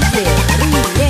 Remix